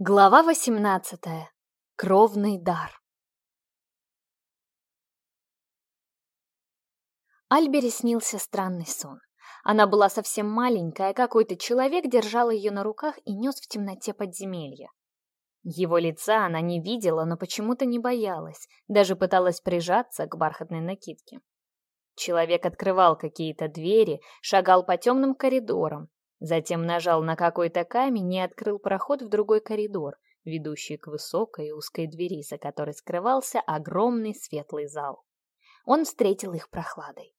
Глава 18. Кровный дар. Альбере снился странный сон. Она была совсем маленькая, а какой-то человек держал ее на руках и нес в темноте подземелья. Его лица она не видела, но почему-то не боялась, даже пыталась прижаться к бархатной накидке. Человек открывал какие-то двери, шагал по темным коридорам, Затем нажал на какой-то камень и открыл проход в другой коридор, ведущий к высокой узкой двери, за которой скрывался огромный светлый зал. Он встретил их прохладой.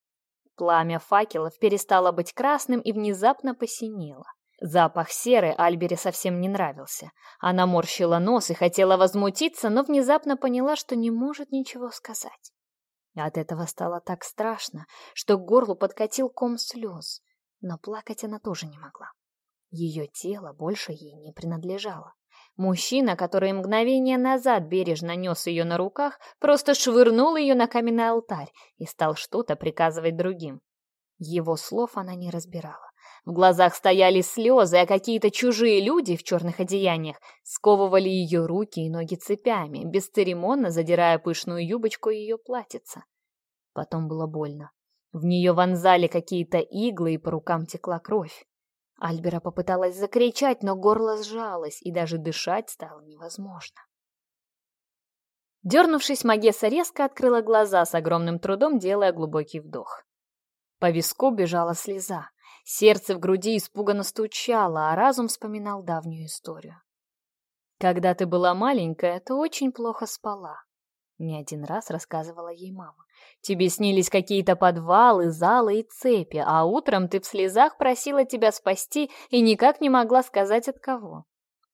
Пламя факелов перестало быть красным и внезапно посинело. Запах серы Альбере совсем не нравился. Она морщила нос и хотела возмутиться, но внезапно поняла, что не может ничего сказать. От этого стало так страшно, что к горлу подкатил ком слез. но плакать она тоже не могла. Ее тело больше ей не принадлежало. Мужчина, который мгновение назад бережно нес ее на руках, просто швырнул ее на каменный алтарь и стал что-то приказывать другим. Его слов она не разбирала. В глазах стояли слезы, а какие-то чужие люди в черных одеяниях сковывали ее руки и ноги цепями, В нее вонзали какие-то иглы, и по рукам текла кровь. Альбера попыталась закричать, но горло сжалось, и даже дышать стало невозможно. Дернувшись, Магесса резко открыла глаза, с огромным трудом делая глубокий вдох. По виску бежала слеза. Сердце в груди испуганно стучало, а разум вспоминал давнюю историю. «Когда ты была маленькая, то очень плохо спала», — не один раз рассказывала ей мама. Тебе снились какие-то подвалы, залы и цепи, а утром ты в слезах просила тебя спасти и никак не могла сказать от кого.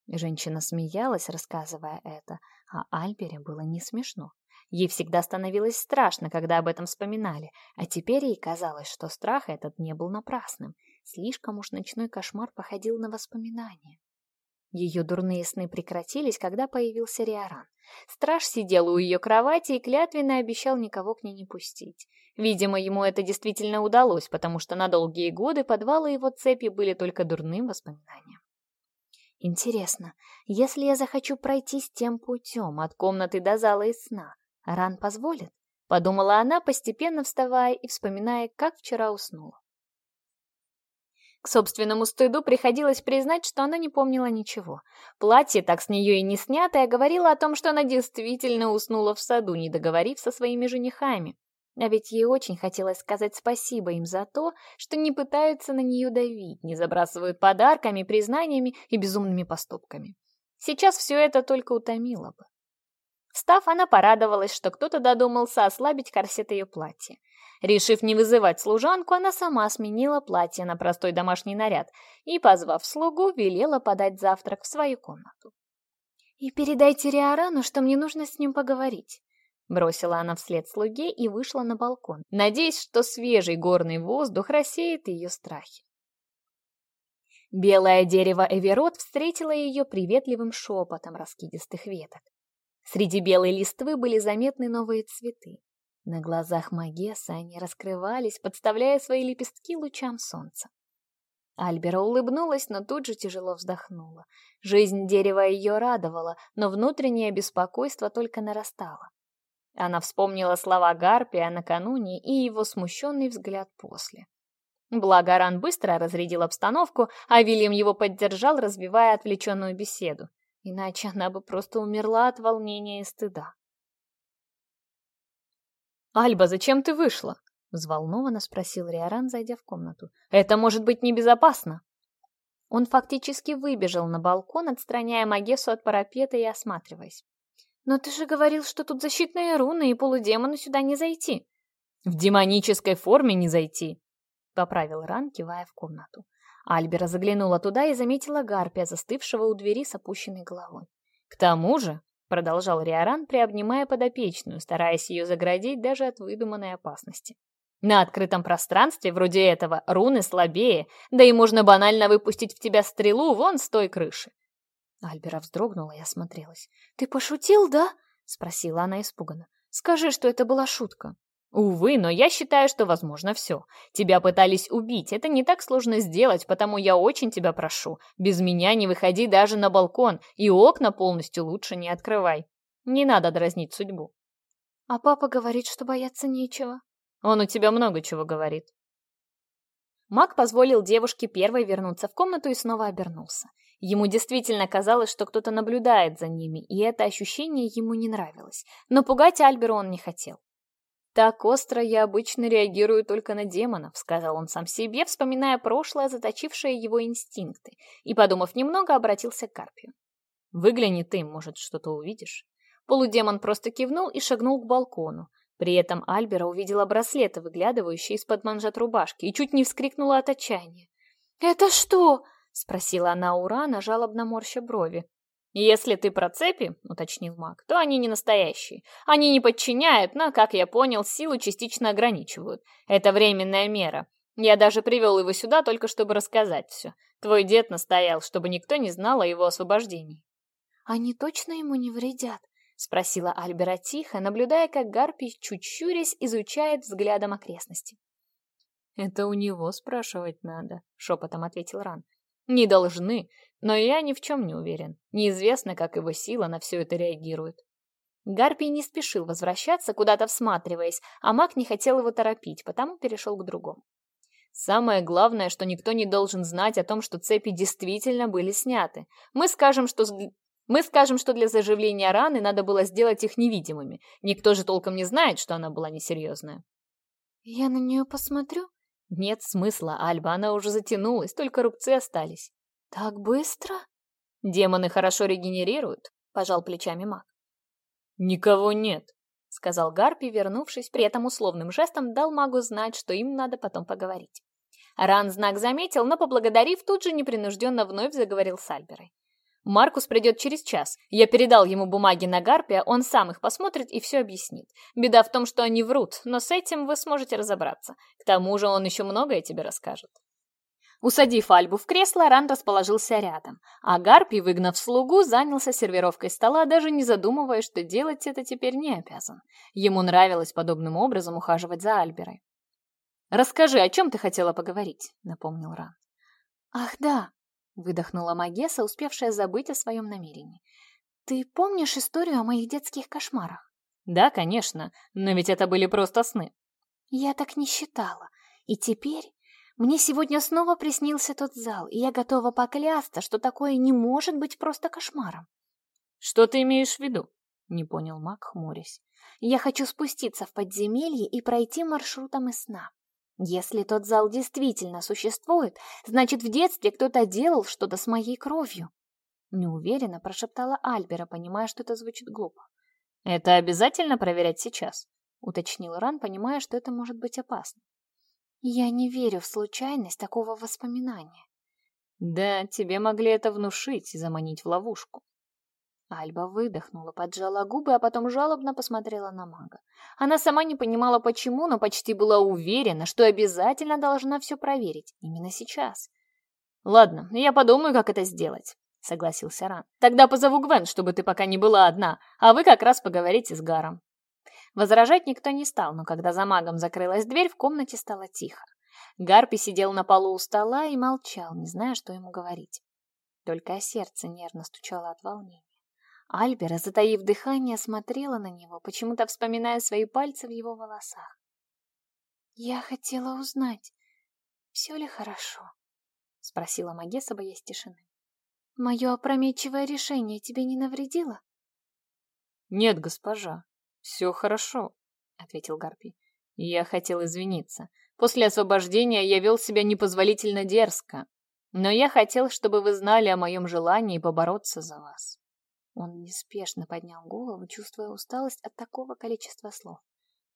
Женщина смеялась, рассказывая это, а Альбере было не смешно. Ей всегда становилось страшно, когда об этом вспоминали, а теперь ей казалось, что страх этот не был напрасным. Слишком уж ночной кошмар походил на воспоминания. Ее дурные сны прекратились, когда появился Риоран. Страж сидел у ее кровати и клятвенно обещал никого к ней не пустить. Видимо, ему это действительно удалось, потому что на долгие годы подвалы его цепи были только дурным воспоминанием. Интересно, если я захочу пройтись тем путем от комнаты до зала и сна, Ран позволит? Подумала она, постепенно вставая и вспоминая, как вчера уснула. К К Собственному стыду приходилось признать, что она не помнила ничего. Платье так с нее и не снятое говорило о том, что она действительно уснула в саду, не договорив со своими женихами. А ведь ей очень хотелось сказать спасибо им за то, что не пытаются на нее давить, не забрасывают подарками, признаниями и безумными поступками. Сейчас все это только утомило бы. Встав, она порадовалась, что кто-то додумался ослабить корсет ее платья. Решив не вызывать служанку, она сама сменила платье на простой домашний наряд и, позвав слугу, велела подать завтрак в свою комнату. «И передайте Риорану, что мне нужно с ним поговорить», — бросила она вслед слуге и вышла на балкон, надеясь, что свежий горный воздух рассеет ее страхи. Белое дерево Эверот встретило ее приветливым шепотом раскидистых веток. Среди белой листвы были заметны новые цветы. На глазах Магеса они раскрывались, подставляя свои лепестки лучам солнца. Альбера улыбнулась, но тут же тяжело вздохнула. Жизнь дерева ее радовала, но внутреннее беспокойство только нарастало. Она вспомнила слова Гарпия накануне и его смущенный взгляд после. Благо, Ран быстро разрядил обстановку, а Вильям его поддержал, развивая отвлеченную беседу иначе она бы просто умерла от волнения и стыда. «Альба, зачем ты вышла?» — взволнованно спросил Риоран, зайдя в комнату. «Это может быть небезопасно!» Он фактически выбежал на балкон, отстраняя Магесу от парапета и осматриваясь. «Но ты же говорил, что тут защитные руны, и полудемону сюда не зайти!» «В демонической форме не зайти!» — поправил Ран, кивая в комнату. Альбера заглянула туда и заметила гарпия, застывшего у двери с опущенной головой. «К тому же», — продолжал Риоран, приобнимая подопечную, стараясь ее заградить даже от выдуманной опасности. «На открытом пространстве, вроде этого, руны слабее, да и можно банально выпустить в тебя стрелу вон с той крыши». Альбера вздрогнула и осмотрелась. «Ты пошутил, да?» — спросила она испуганно. «Скажи, что это была шутка». Увы, но я считаю, что возможно все. Тебя пытались убить, это не так сложно сделать, потому я очень тебя прошу. Без меня не выходи даже на балкон, и окна полностью лучше не открывай. Не надо дразнить судьбу. А папа говорит, что бояться нечего. Он у тебя много чего говорит. Мак позволил девушке первой вернуться в комнату и снова обернулся. Ему действительно казалось, что кто-то наблюдает за ними, и это Так остро я обычно реагирую только на демонов, сказал он сам себе, вспоминая прошлое, заточившее его инстинкты, и, подумав немного, обратился к Карпию. Выгляни ты, может, что-то увидишь. Полудемон просто кивнул и шагнул к балкону. При этом Альбера увидела браслеты, выглядывающие из-под манжет рубашки, и чуть не вскрикнула от отчаяния. «Это что?» — спросила она у Рана, жалобно морща брови. Если ты про цепи, уточнил Мак, то они не настоящие. Они не подчиняют, но, как я понял, силу частично ограничивают. Это временная мера. Я даже привел его сюда только чтобы рассказать все. Твой дед настоял, чтобы никто не знал о его освобождении. Они точно ему не вредят? Спросила Альбера тихо, наблюдая, как Гарпий, чуть щурясь, изучает взглядом окрестности. «Это у него спрашивать надо», — шепотом ответил Ран. «Не должны. Но я ни в чем не уверен. Неизвестно, как его сила на все это реагирует. Гарпий не спешил возвращаться, куда-то всматриваясь, а маг не хотел его торопить, потому перешел к другому. Самое главное, что никто не должен знать о том, что цепи действительно были сняты. Мы скажем, что... Мы скажем, что для заживления раны надо было сделать их невидимыми. Никто же толком не знает, что она была несерьезная. «Я на нее посмотрю?» «Нет смысла, Альба, она уже затянулась, только рубцы остались». Так быстро? Демоны хорошо регенерируют, пожал плечами маг. Никого нет, сказал Гарпи, вернувшись, при этом условным жестом дал магу знать, что им надо потом поговорить. Ран знак заметил, но, поблагодарив, тут же непринужденно вновь заговорил с Альберой. «Маркус придет через час. Я передал ему бумаги на Гарпия, он сам их посмотрит и все объяснит. Беда в том, что они врут, но с этим вы сможете разобраться. К тому же он еще многое тебе расскажет». Усадив Альбу в кресло, Ран расположился рядом, а Гарпий, выгнав слугу, занялся сервировкой стола, даже не задумывая, что делать это теперь не обязан. Ему нравилось подобным образом ухаживать за Альберой. «Расскажи, о чем ты хотела поговорить?» — напомнил Ран. «Ах, да!» — выдохнула Магеса, успевшая забыть о своем намерении. «Ты помнишь историю о моих детских кошмарах?» «Да, конечно, но ведь это были просто сны». «Я так не считала. И теперь Мне сегодня снова приснился тот зал, и я готова поклясться, что такое не может быть просто кошмаром. Что ты имеешь в виду? Не понял Мак, хмурясь. Я хочу спуститься в подземелье и пройти маршрутом из сна. Если тот зал действительно существует, значит, в детстве кто-то делал что-то с моей кровью. Неуверенно прошептала Альбера, понимая, что это звучит глупо. «Это обязательно проверять сейчас?» — уточнил Ран, понимая, что это может быть опасно. Я не верю в случайность такого воспоминания. Да, тебе могли это внушить и заманить в ловушку. Альба выдохнула, поджала губы, а потом жалобно посмотрела на мага. Она сама не понимала почему, но почти была уверена, что обязательно должна все проверить, именно сейчас. «Ладно, я подумаю, как это сделать», — согласился Ран. «Тогда позову Гвен, чтобы Возражать никто не стал, но когда за магом закрылась дверь, в комнате стало тихо. Гарпи сидел на полу у стола и молчал, не зная, что ему говорить. Только сердце нервно стучало от волнения. Альбера, затаив дыхание, смотрела на него, почему-то вспоминая свои пальцы в его волосах. «Я хотела узнать, все ли хорошо?» — спросила магесса боясь тишины. «Мое опрометчивое решение тебе не навредило?» «Нет, госпожа», «Все хорошо», — ответил Гарпий. «Я хотел извиниться. После освобождения я вел себя непозволительно дерзко. Но я хотел, чтобы вы знали о моем желании побороться за вас». Он неспешно поднял голову, чувствуя усталость от такого количества слов.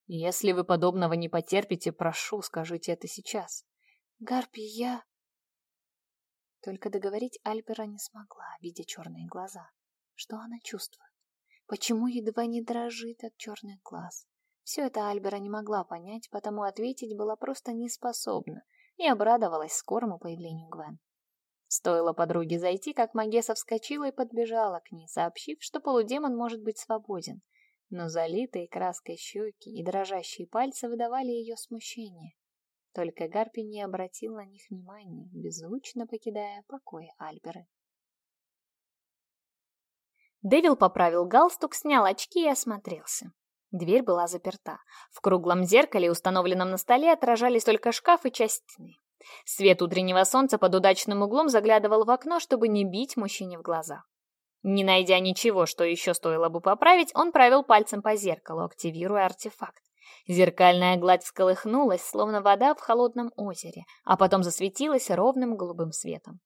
«Если вы подобного не потерпите, прошу, скажите это сейчас». «Гарпий, я...» Только договорить Альбера не смогла, видя черные глаза. Что она чувствует? Почему едва не дрожит от черных глаз? Все это Альбера не могла понять, потому ответить была просто не способна и обрадовалась скорому появлению Гвен. Стоило подруге зайти, как Магеса вскочила и подбежала к ней, сообщив, что полудемон может быть свободен. но залитые краской щеки и дрожащие пальцы выдавали ее смущение. Только Гарпи не обратил на них внимания, беззвучно покидая покой Альберы. Дэвил поправил галстук, снял очки и осмотрелся. Дверь была заперта. В круглом зеркале, установленном на столе, отражались только шкаф и часть стены. Свет утреннего солнца под удачным углом заглядывал в окно, чтобы не бить мужчине в глаза. Не найдя ничего, что еще стоило бы поправить, он провел пальцем по зеркалу, активируя артефакт. Зеркальная гладь всколыхнулась, словно вода в холодном озере, а потом засветилась ровным голубым светом.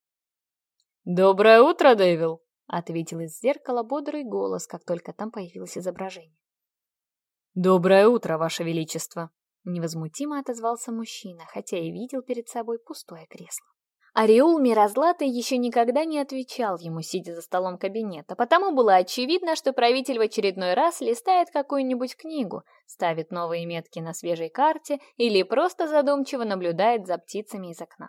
«Доброе утро, Дэвил!» ответил из зеркала бодрый голос, как только там появилось изображение. «Доброе утро, Ваше Величество!» Невозмутимо отозвался мужчина, хотя и видел перед собой пустое кресло. Ореол Мирозлатый еще никогда не отвечал ему, сидя за столом кабинета, потому было очевидно, что правитель в очередной раз листает какую-нибудь книгу, ставит новые метки на свежей карте или просто задумчиво наблюдает за птицами из окна.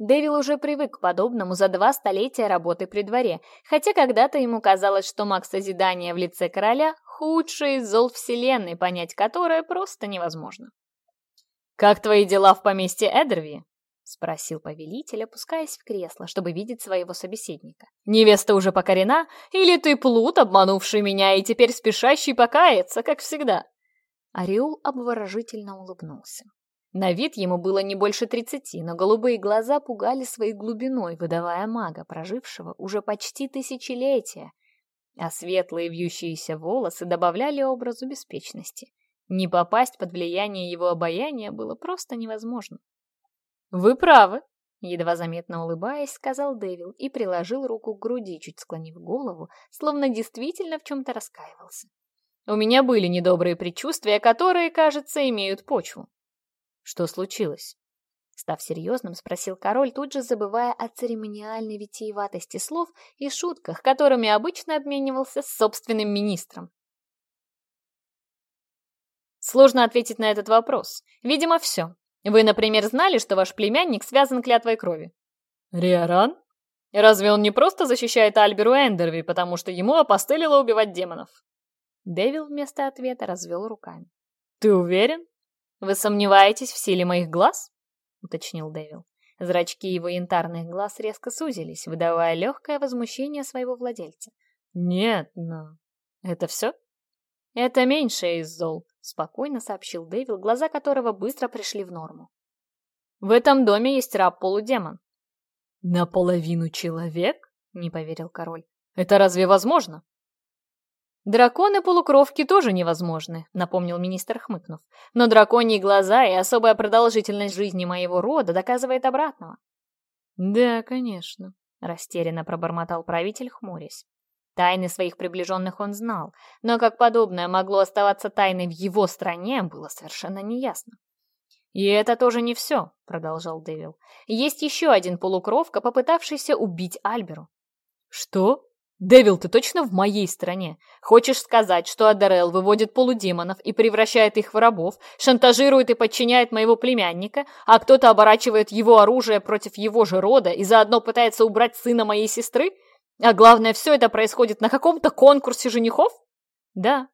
Дэвил уже привык к подобному за два столетия работы при дворе, хотя когда-то ему казалось, что маг созидания в лице короля — худший из зол вселенной, понять которое просто невозможно. «Как твои дела в поместье Эдерви?» — спросил повелитель, опускаясь в кресло, чтобы видеть своего собеседника. «Невеста уже покорена? Или ты плут, обманувший меня и теперь спешащий покаяться, как всегда?» Ореол обворожительно улыбнулся. На вид ему было не больше тридцати, но голубые глаза пугали своей глубиной, выдавая мага, прожившего уже почти тысячелетия, а светлые вьющиеся волосы добавляли образу беспечности. Не попасть под влияние его обаяния было просто невозможно. «Вы правы», — едва заметно улыбаясь, сказал Дэвил и приложил руку к груди, чуть склонив голову, словно действительно в чем-то раскаивался. «У меня были недобрые предчувствия, которые, кажется, имеют почву». Что случилось? Став серьезным, спросил король, тут же забывая о церемониальной витиеватости слов и шутках, которыми обычно обменивался с собственным министром. Сложно ответить на этот вопрос. Видимо, все. Вы, например, знали, что ваш племянник связан клятвой крови? Риоран? Разве он не просто защищает Альберу Эндерви, потому что ему опостылило убивать демонов? Дэвил вместо ответа развел руками. Ты уверен? Вы сомневаетесь в силе моих глаз? Уточнил Дэвил. Зрачки его янтарных глаз резко сузились, выдавая легкое возмущение своего владельца. Нет, но... Это все? Это меньшее из зол. — спокойно сообщил Дэвил, глаза которого быстро пришли в норму. «В этом доме есть раб-полудемон». «Наполовину человек?» — не поверил король. «Это разве возможно?» «Драконы-полукровки тоже невозможны», — напомнил министр, хмыкнув. «Но драконьи глаза и особая продолжительность жизни моего Дэвил, ты точно в моей стране? Хочешь сказать, что Адарел выводит полудемонов и превращает их в рабов, шантажирует и подчиняет моего племянника, а кто-то оборачивает его оружие против его же рода и заодно пытается убрать сына моей сестры? А главное, все это происходит на каком-то конкурсе женихов? Да.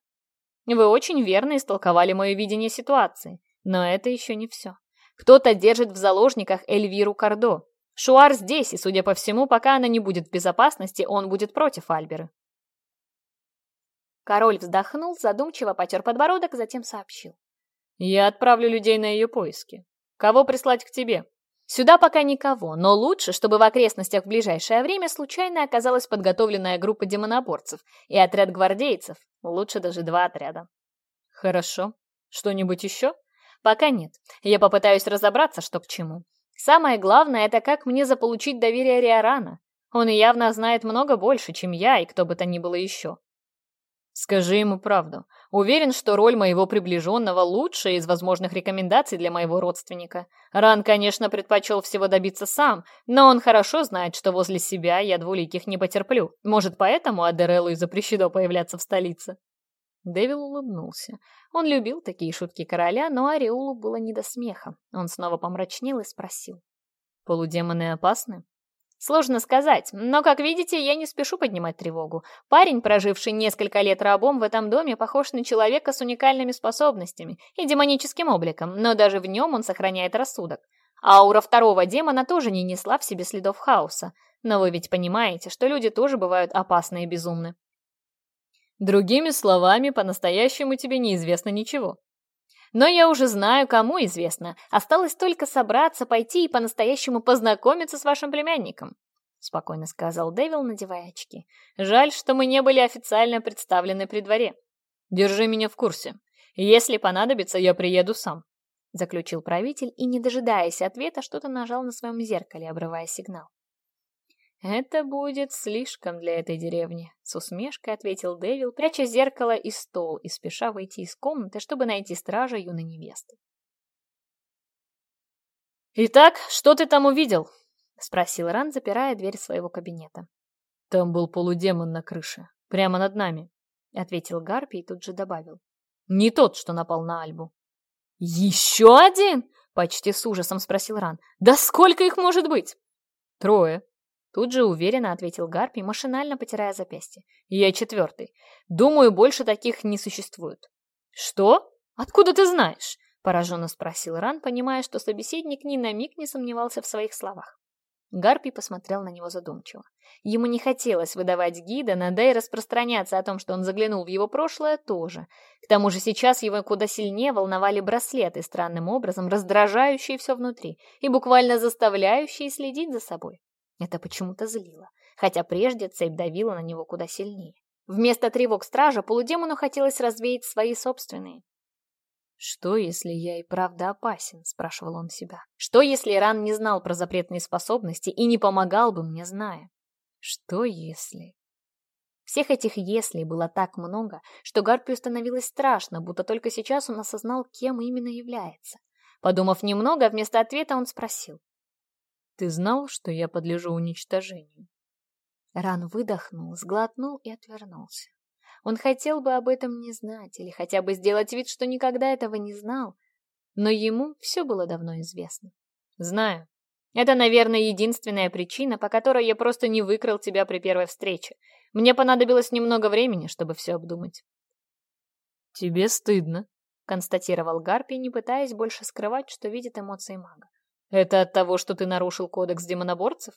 Вы очень верно истолковали мое видение ситуации, но это еще не все. Кто-то держит в заложниках Эльвиру Кардо, Шуар здесь, и, судя по всему, пока она не будет в безопасности, он будет против Альберы. Король вздохнул, задумчиво потер подбородок, затем сообщил. «Я отправлю людей на ее поиски. Кого прислать к тебе?» Сюда пока никого, но лучше, чтобы в окрестностях в ближайшее время случайно оказалась подготовленная группа демоноборцев и отряд гвардейцев, лучше даже два отряда. Хорошо. Что-нибудь еще? Пока нет. Я попытаюсь разобраться, что к чему. Самое главное — это как мне заполучить доверие Риорана. Он явно знает много больше, чем я и кто бы то ни было еще. Скажи ему правду. Уверен, что роль моего приближенного лучшая из возможных рекомендаций для моего родственника. Ран, конечно, предпочел всего добиться сам, но он хорошо знает, что возле себя я двуликих не потерплю. Может, поэтому Адереллу и запрещено появляться в столице. Дэвил улыбнулся. Он любил такие шутки короля, но Ареулу было не до смеха. Он снова помрачнел и спросил. «Полудемоны опасны?» «Сложно сказать, но, как видите, я не спешу поднимать тревогу. Парень, проживший несколько лет рабом в этом доме, похож на человека с уникальными способностями и демоническим обликом, но даже в нем он сохраняет рассудок. Аура второго демона тоже не несла в себе следов хаоса. Но вы ведь понимаете, что люди тоже бывают опасны и безумны. Другими словами, по-настоящему тебе неизвестно ничего. Но я уже знаю, кому известно. Осталось только собраться, пойти и по-настоящему познакомиться с вашим племянником», — спокойно сказал Дэвил, надевая очки. «Жаль, что мы не были официально представлены при дворе. Держи меня в курсе. Если понадобится, я приеду сам», — заключил правитель и, не дожидаясь ответа, что-то нажал на своем зеркале, обрывая сигнал. «Это будет слишком для этой деревни», — с усмешкой ответил Тут же уверенно ответил Гарпи, машинально потирая запястье. «Я четвертый. Думаю, больше таких не существует». «Что? Откуда ты знаешь?» — пораженно спросил Ран, понимая, что собеседник ни на миг не сомневался в своих словах. Гарпи посмотрел на него задумчиво. Ему не хотелось выдавать гида, но да и распространяться о том, что он заглянул в его прошлое, тоже. К тому же сейчас его куда сильнее волновали браслеты, странным образом раздражающие все внутри и буквально заставляющие следить за собой. Это почему-то злило, хотя прежде цепь давила на него куда сильнее. Вместо тревог стража полудемону хотелось развеять свои собственные. «Что, если я и правда опасен?» – спрашивал он себя. «Что, если Ран не знал про запретные способности и не помогал бы мне, зная? Что, если...» Всех этих «если» было так много, что Гарпию становилось страшно, будто только сейчас он осознал, кем именно является. Подумав немного, вместо ответа он спросил. Ты знал, что я подлежу уничтожению?» Ран выдохнул, сглотнул и отвернулся. Он хотел бы об этом не знать или хотя бы сделать вид, что никогда этого не знал, но ему все было давно известно. «Знаю. Это, наверное, единственная причина, по которой я просто не выкрал тебя при первой встрече. Мне понадобилось немного времени, чтобы все обдумать». «Тебе стыдно», — констатировал Гарпи, не пытаясь больше скрывать, что видит эмоции мага. Это от того, что ты нарушил кодекс демоноборцев?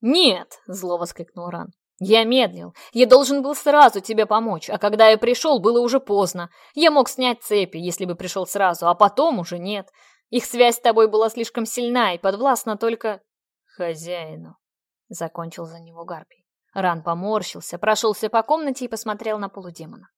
Нет, зло воскликнул Ран. Я медлил. Я должен был сразу тебе помочь, а когда я пришел, было уже поздно. Я мог снять цепи, если бы пришел сразу, а потом уже нет. Их связь с тобой была слишком сильна и подвластна только... Хозяину. Закончил за него Гарпий. Ран поморщился, прошелся по комнате и посмотрел на полудемона.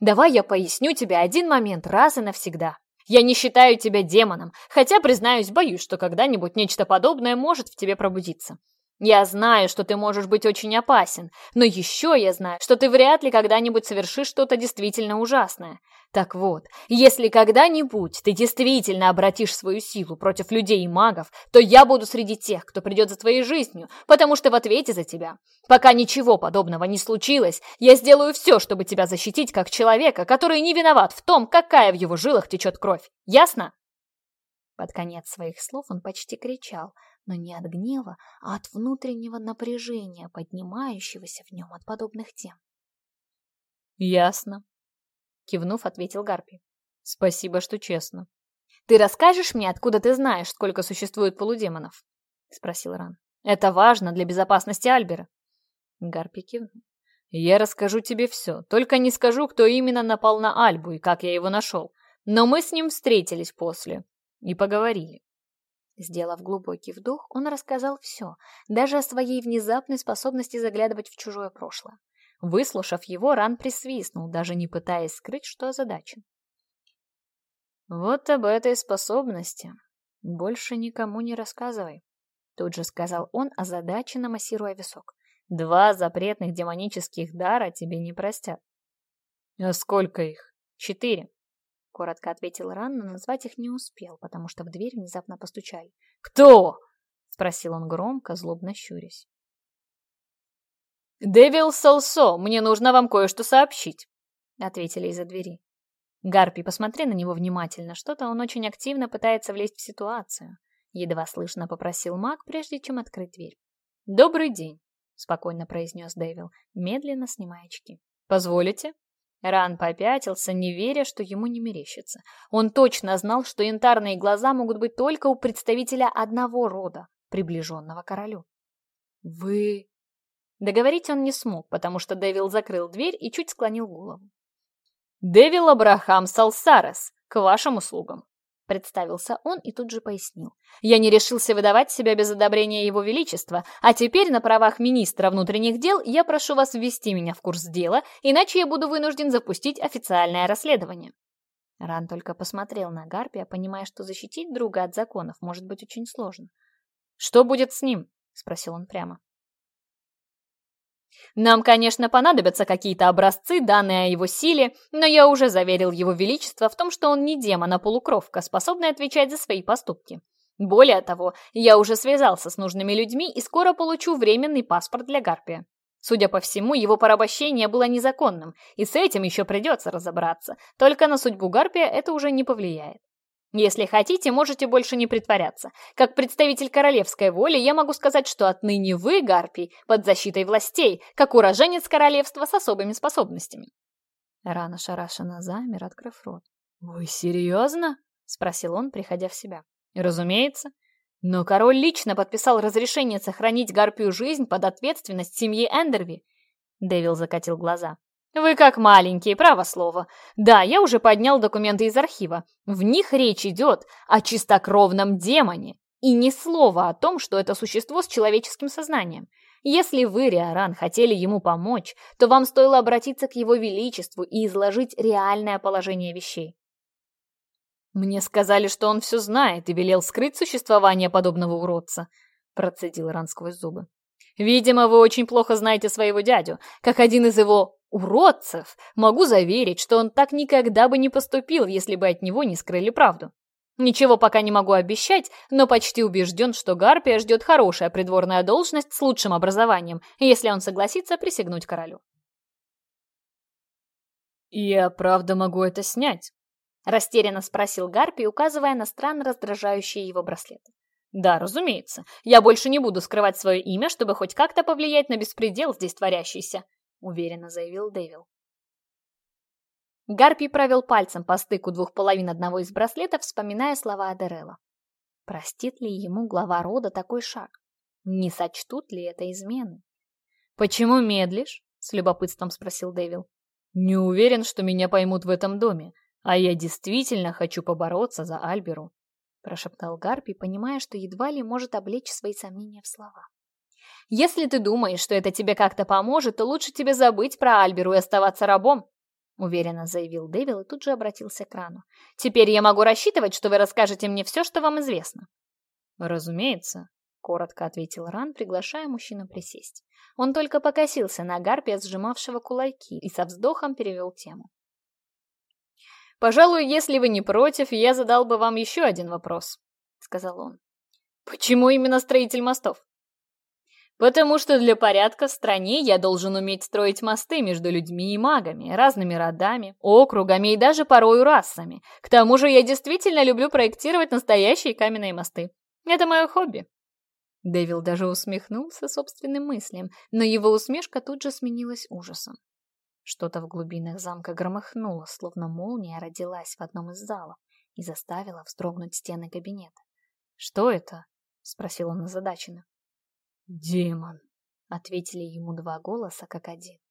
«Давай я поясню тебе один момент раз и навсегда. Я не считаю тебя демоном, хотя, признаюсь, боюсь, что когда-нибудь нечто подобное может в тебе пробудиться. Я знаю, что ты можешь быть очень опасен, но еще я знаю, что ты вряд ли когда-нибудь совершишь что-то действительно ужасное. Так вот, если когда-нибудь ты действительно обратишь свою силу против людей и магов, то я буду среди тех, кто придет за твоей жизнью, потому что в ответе за тебя. Пока ничего подобного не случилось, я сделаю все, чтобы тебя защитить как человека, который не виноват в том, какая в его жилах течет кровь. но не от гнева, а от внутреннего напряжения, поднимающегося в нем от подобных тем. «Ясно», — кивнув, ответил Гарпи. «Спасибо, что честно». «Ты расскажешь мне, откуда ты знаешь, сколько существует полудемонов?» — спросил Ран. «Это важно для безопасности Альбера». Гарпи кивнул. «Я расскажу тебе все, только не скажу, кто именно напал на Альбу и как я его нашел. Но мы с ним встретились после и поговорили. Сделав глубокий вдох, он рассказал все, даже о своей внезапной способности заглядывать в чужое прошлое. Выслушав его, Ран присвистнул, даже не пытаясь скрыть, что озадачен. «Вот об этой способности больше никому не рассказывай», тут же сказал он, озадаченно массируя висок. «Два запретных демонических дара тебе не простят». «А сколько их?» «Четыре Коротко ответил Ран, но назвать их не успел, потому что в дверь внезапно постучали. «Кто?» — спросил он громко, злобно щурясь. Дэвил Солсо, мне нужно вам кое-что сообщить», — ответили из-за двери. Гарпи, посмотри на него внимательно, что-то он очень активно пытается влезть в ситуацию. Едва слышно попросил маг, прежде чем открыть дверь. «Добрый день», — спокойно произнес Дэвил, медленно снимая очки. «Позволите?» Ран попятился, не веря, что ему не мерещится. Он точно знал, что янтарные глаза могут быть только у представителя одного рода, приближенного королю. «Вы...» Договорить он не смог, потому что Дэвил закрыл дверь и чуть склонил голову. «Дэвил Абрахам Салсарес, к вашим услугам!» Представился он и тут же пояснил. «Я не решился выдавать себя без одобрения Его Величества, а теперь на правах министра внутренних дел я прошу вас ввести меня в курс дела, иначе я буду вынужден запустить официальное расследование». Ран только посмотрел на Гарпия, понимая, что защитить друга от законов может быть очень сложно. «Что будет с ним?» — спросил он прямо. Нам, конечно, понадобятся какие-то образцы, данные о его силе, но я уже заверил его величество в том, что он не демон, а полукровка, способный отвечать за свои поступки. Более того, я уже связался с нужными людьми и скоро получу временный паспорт для Если хотите, можете больше не притворяться. Как представитель королевской воли я могу сказать, что отныне вы, Гарпий, под защитой властей, как уроженец королевства с особыми способностями». Рана шарашина замер, открыв рот. «Вы серьезно?» — спросил он, приходя в себя. «Разумеется. Но король лично подписал разрешение сохранить Гарпию жизнь под ответственность семьи Эндерви». Дэвил закатил глаза. «Вы как маленькие, право слово. Да, я уже поднял документы из архива. В них речь идет о чистокровном демоне. И ни слова о том, что это существо с человеческим сознанием. Если вы, Риоран, хотели ему помочь, то вам стоило обратиться к его величеству и изложить реальное положение вещей. «Мне сказали, что он все знает и велел скрыть существование подобного уродца», процедил Ран сквозь зубы. «Видимо, вы очень плохо знаете своего дядю, как один из его «Уродцев! Могу заверить, что он так никогда бы не поступил, если бы от него не скрыли правду. Ничего пока не могу обещать, но почти убежден, что Гарпия ждет хорошая придворная должность с лучшим образованием, если он согласится присягнуть королю». «Я правда могу это снять?» — растерянно спросил Гарпий, указывая на странно раздражающие его браслеты. «Да, разумеется. Я больше не буду скрывать свое имя, чтобы хоть как-то повлиять на беспредел здесь творящийся уверенно заявил Дэвил. Гарпий провел пальцем по стыку двух половин одного из браслетов, вспоминая слова Адерелла. Простит ли ему глава рода такой шаг? Не сочтут ли это измены? «Почему медлишь?» — с любопытством спросил Дэвил. «Не уверен, что меня поймут в этом доме, а я действительно хочу побороться за Альберу», — прошептал Гарпий, понимая, что едва ли может облечь свои сомнения в слова. Если ты думаешь, что это тебе как-то поможет, то лучше тебе забыть про Альберу и оставаться рабом», — уверенно заявил Дэвил и тут же обратился к Рану. «Теперь я могу рассчитывать, что вы расскажете мне все, что вам известно». «Разумеется», — коротко ответил Ран, приглашая мужчину присесть. Он только покосился на гарпия, сжимавшего кулаки, и со вздохом перевел тему. «Пожалуй, если вы не против, я задал бы вам еще один вопрос», — сказал он. «Почему именно строитель мостов?»«Потому что для порядка в стране я должен уметь строить мосты между людьми и магами, разными родами, округами и даже порою расами. К тому же я действительно люблю проектировать настоящие каменные мосты. Это мое хобби». Дэвил даже усмехнулся собственным мыслям, но его усмешка тут же сменилась ужасом. Что-то в глубинах замка громыхнуло, словно молния родилась в одном из залов и заставила вздрогнуть стены кабинета.